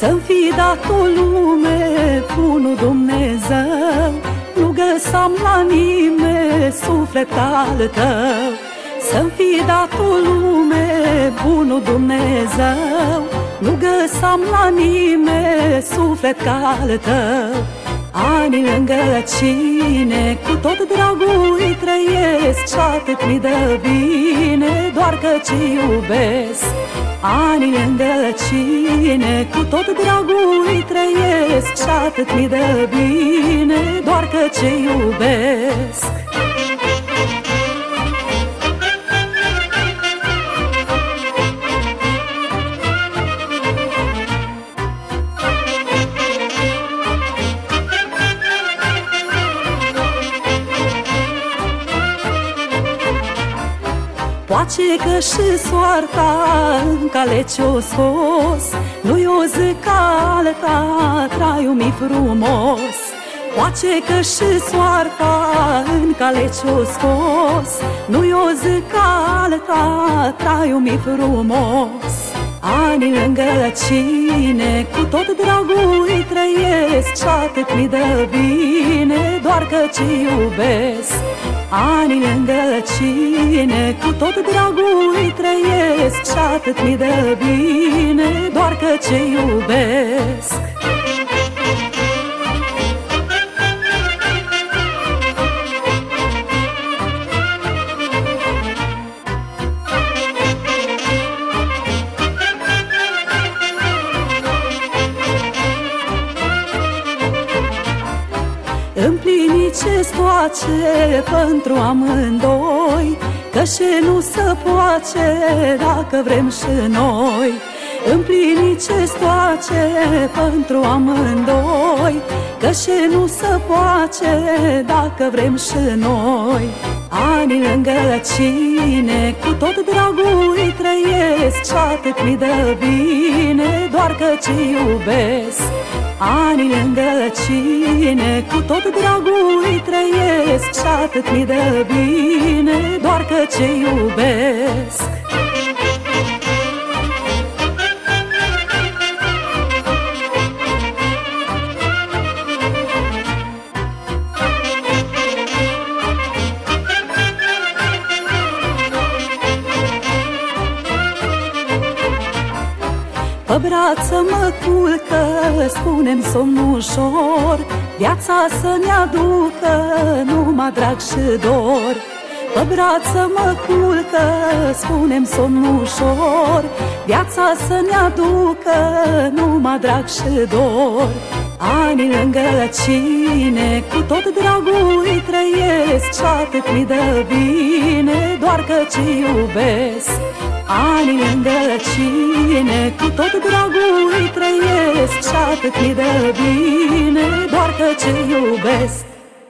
Să-mi fi dat o lume bunul Dumnezeu Nu găsam la nimeni suflet al tău. Să-mi fi dat o lume bunul Dumnezeu Nu găsam la nimeni suflet ca al tău Ani lângă cine Cu tot dragul îi trăiesc Și atât mi dă bine Doar că ce iubesc. Ani lângă cine Cu tot dragul îi trăiesc Și atât mi dă bine Doar că ce iubesc Poate că și soarta în cale ce-o scos Nu-i o zi ca alta, traiul mi frumos. Poate că și soarta în cale ce-o scos Nu-i o zi ca alta, traiul mi frumos Ani lângă cine Cu tot dragul îi trăiesc Și atât mi dă bine Doar că ce iubesc. Ani lângă cine Cu tot dragul îi trăiesc Și atât mi dă bine Doar că ce iubesc Împlinice stoace pentru amândoi Că și nu se poate dacă vrem și noi Împlinice stoace pentru amândoi Că și nu se poate dacă vrem și noi. Ani lângă cine Cu tot dragul îi trăiesc Și atât mi dă bine Doar că ce iubesc. Ani lângă cine Cu tot dragul îi trăiesc Și atât mi dă bine Doar că ce iubesc Pe brață mă culcă, spunem somn ușor Viața să ne aducă numai drag și dor. Pe brață mă culcă, spunem somn ușor Viața să ne aducă numai drag și dor. Ani lângă cine, cu tot dragul îi trăiesc Și atât mi dă bine, doar că ce iubesc Ani lângă cine Cu tot dragul îi trăiesc Și atât mi dă bine Doar că ce iubesc